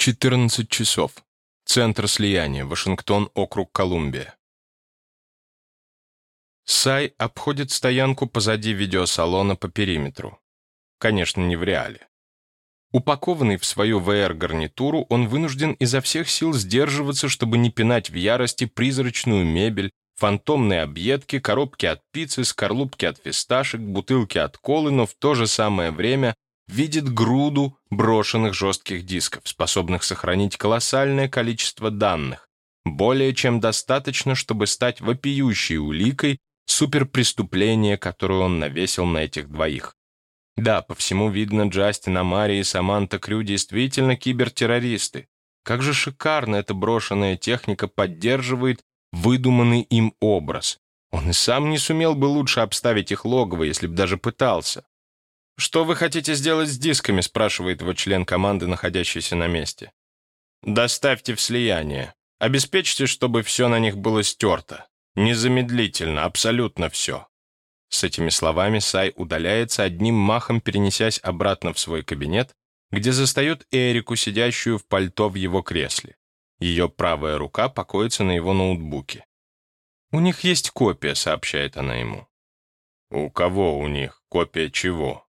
14 часов. Центр слияния. Вашингтон, округ Колумбия. Сай обходит стоянку позади видеосалона по периметру. Конечно, не в реале. Упакованный в свою VR-гарнитуру, он вынужден изо всех сил сдерживаться, чтобы не пинать в ярости призрачную мебель, фантомные объедки, коробки от пиццы, скорлупки от фисташек, бутылки от колы, но в то же самое время видит груду брошенных жестких дисков, способных сохранить колоссальное количество данных, более чем достаточно, чтобы стать вопиющей уликой суперпреступления, которую он навесил на этих двоих. Да, по всему видно, Джастин Амари и Саманта Крю действительно кибертеррористы. Как же шикарно эта брошенная техника поддерживает выдуманный им образ. Он и сам не сумел бы лучше обставить их логово, если бы даже пытался. «Что вы хотите сделать с дисками?» спрашивает его член команды, находящийся на месте. «Доставьте в слияние. Обеспечьте, чтобы все на них было стерто. Незамедлительно, абсолютно все». С этими словами Сай удаляется, одним махом перенесясь обратно в свой кабинет, где застает Эрику, сидящую в пальто в его кресле. Ее правая рука покоится на его ноутбуке. «У них есть копия», — сообщает она ему. «У кого у них? Копия чего?»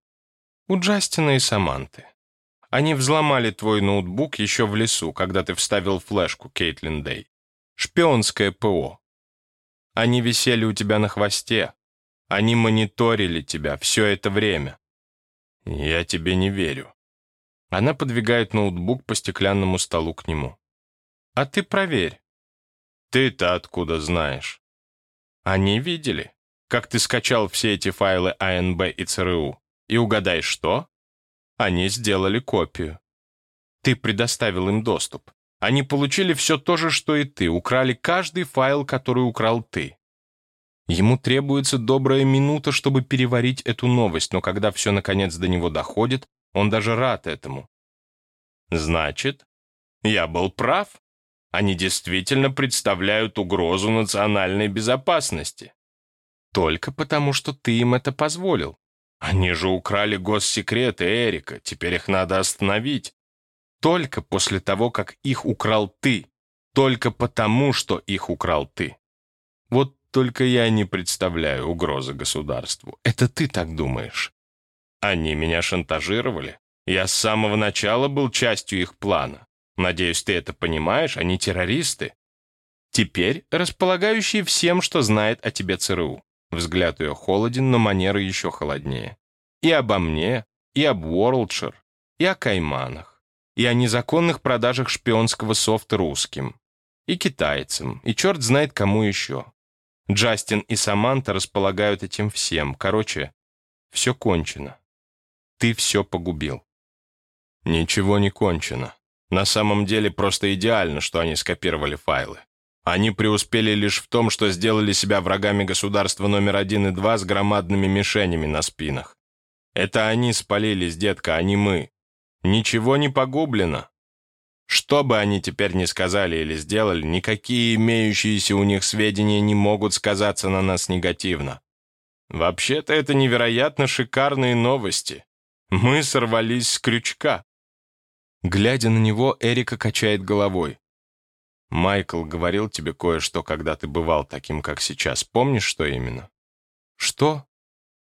«У Джастина и Саманты. Они взломали твой ноутбук еще в лесу, когда ты вставил флешку, Кейтлин Дэй. Шпионское ПО. Они висели у тебя на хвосте. Они мониторили тебя все это время. Я тебе не верю. Она подвигает ноутбук по стеклянному столу к нему. А ты проверь. Ты-то откуда знаешь? Они видели, как ты скачал все эти файлы АНБ и ЦРУ. И угадай, что? Они сделали копию. Ты предоставил им доступ. Они получили все то же, что и ты, украли каждый файл, который украл ты. Ему требуется добрая минута, чтобы переварить эту новость, но когда все наконец до него доходит, он даже рад этому. Значит, я был прав. Они действительно представляют угрозу национальной безопасности. Только потому, что ты им это позволил. Они же украли госсекреты Эрика, теперь их надо остановить. Только после того, как их украл ты. Только потому, что их украл ты. Вот только я не представляю угрозы государству. Это ты так думаешь. Они меня шантажировали. Я с самого начала был частью их плана. Надеюсь, ты это понимаешь, они террористы. Теперь располагающие всем, что знает о тебе ЦРУ. Взгляд ее холоден, но манеры еще холоднее. И обо мне, и об Уорлдшир, и о кайманах, и о незаконных продажах шпионского софта русским, и китайцам, и черт знает кому еще. Джастин и Саманта располагают этим всем. Короче, все кончено. Ты все погубил. Ничего не кончено. На самом деле просто идеально, что они скопировали файлы. Они преуспели лишь в том, что сделали себя врагами государства номер один и два с громадными мишенями на спинах. Это они спалились, детка, а не мы. Ничего не погублено. Что бы они теперь ни сказали или сделали, никакие имеющиеся у них сведения не могут сказаться на нас негативно. Вообще-то это невероятно шикарные новости. Мы сорвались с крючка. Глядя на него, Эрика качает головой. «Майкл говорил тебе кое-что, когда ты бывал таким, как сейчас. Помнишь, что именно?» «Что?»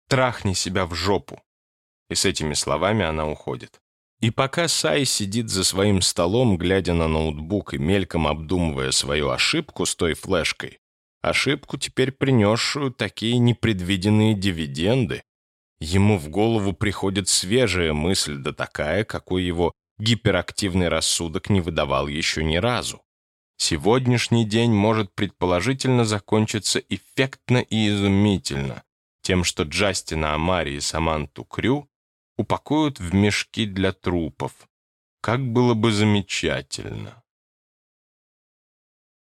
«Трахни себя в жопу». И с этими словами она уходит. И пока Сай сидит за своим столом, глядя на ноутбук и мельком обдумывая свою ошибку с той флешкой, ошибку, теперь принесшую такие непредвиденные дивиденды, ему в голову приходит свежая мысль, да такая, какой его гиперактивный рассудок не выдавал еще ни разу. Сегодняшний день может предположительно закончиться эффектно и изумительно тем, что Джастина Амари и Саманту Крю упакуют в мешки для трупов. Как было бы замечательно.